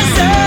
deserve